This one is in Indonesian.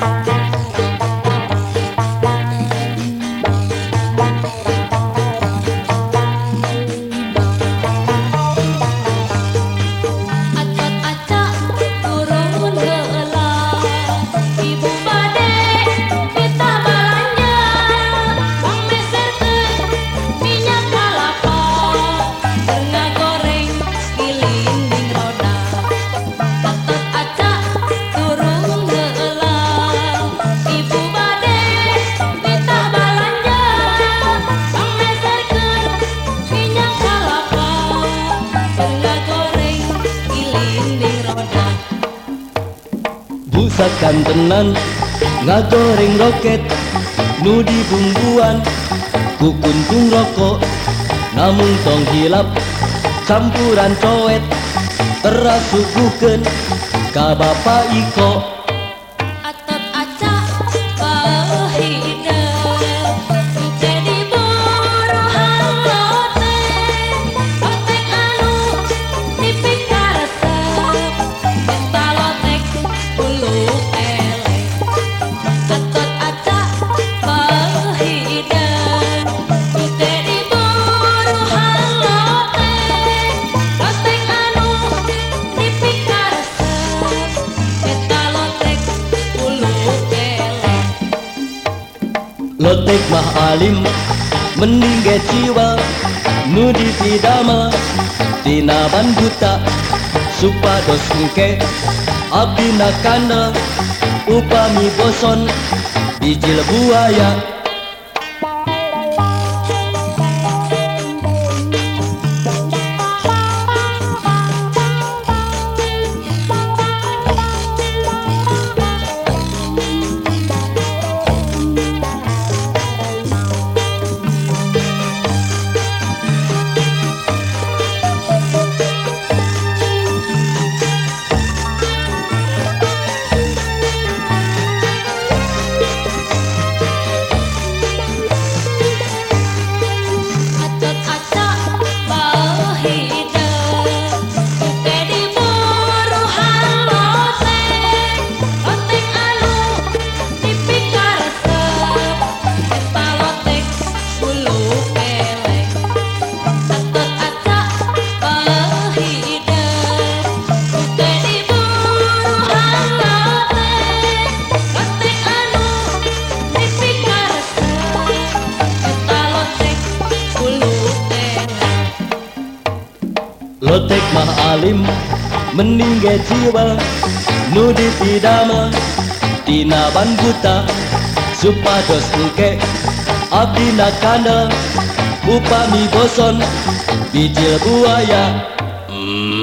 Thank. Busakan tenan. Ngagoreng roket nudi bumbuan. Kukuntung rokok namun tong hilap. Campuran coet terasukuken ka bapak iko Lotek mah alim mending jiwa Nudi pidama Tina buta Supados engke Abdi nakana Upami boson Bijil buaya Lotek mah alim meninggal jiwa Nudi pidama Tina ban buta. Supados engke Abdi nakana Upami boson Bijil buaya. Hmm